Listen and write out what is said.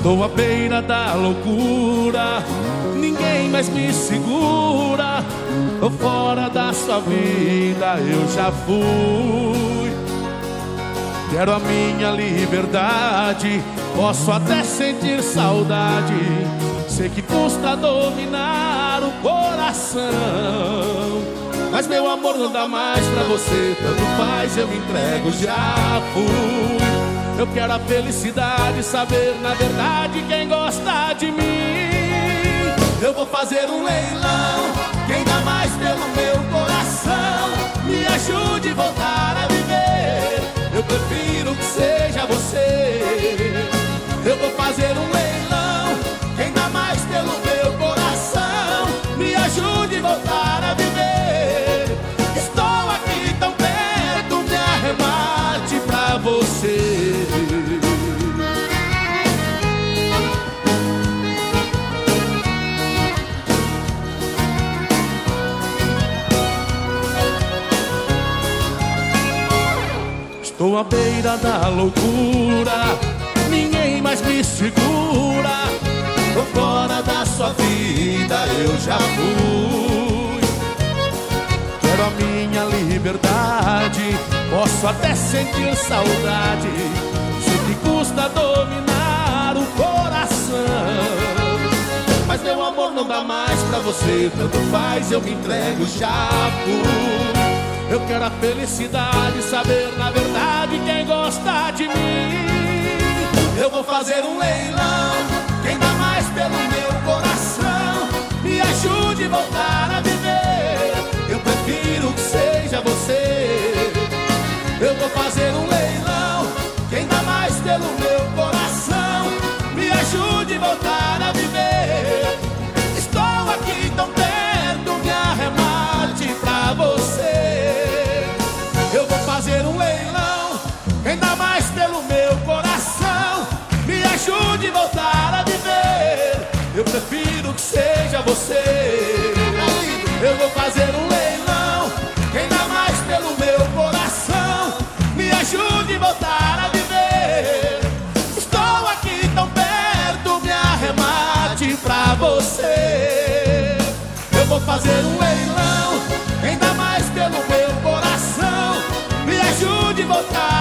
Estou à beira da loucura, ninguém mais me segura. Tô fora da sua vida, eu já fui. Quero a minha liberdade, posso até sentir saudade. Sei que custa dominar o coração. Mas meu amor não dá mais pra você, tanto faz, eu me entrego, já fui. Eu quero a felicidade, saber na verdade quem gosta de mim. Eu vou fazer um leilão, Estou à beira da loucura, ninguém mais me segura. Tô fora da sua vida, eu já fui. Quero a minha liberdade, posso até sentir saudade. Sei que custa dominar o coração. Mas meu amor não dá mais pra você, tanto faz, eu me entrego, já fui. Eu quero a felicidade, saber na verdade quem gosta de mim. Eu vou fazer um leilão, prefiro que seja você. Eu vou fazer um leilão, quem dá mais pelo meu coração, me ajude a voltar a viver. Estou aqui tão perto, me arremate pra você. Eu vou fazer um leilão, quem dá mais pelo meu coração, me ajude a voltar